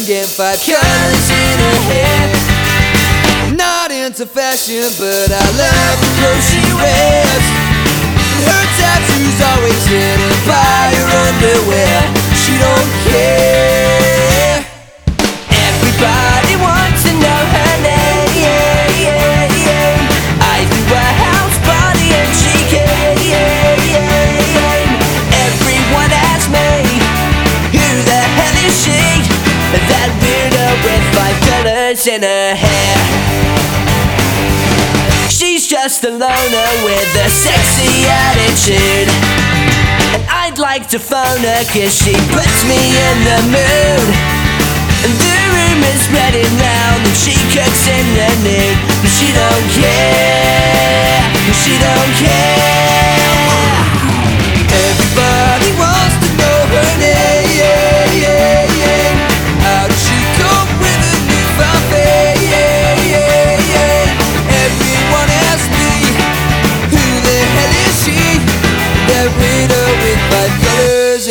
five colors in her hair. Not into fashion, but I love the clothes she wears. Her tattoos always hidden by her in her hair. She's just a loner with a sexy attitude. And I'd like to phone her cause she puts me in the mood. And the rumor's spreading round that she cooks in the nude. But she don't care. She don't care.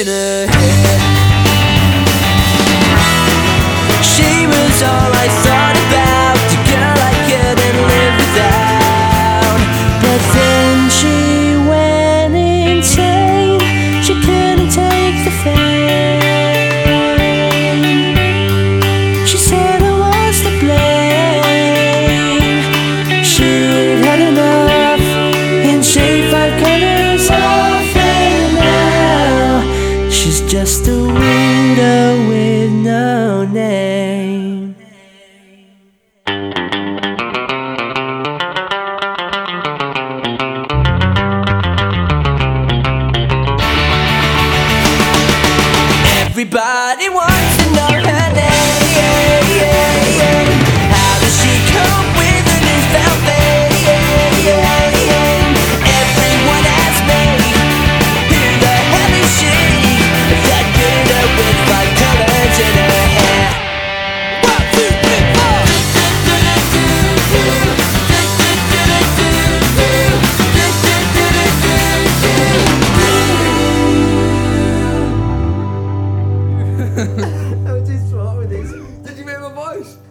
In her Everybody wants to know después.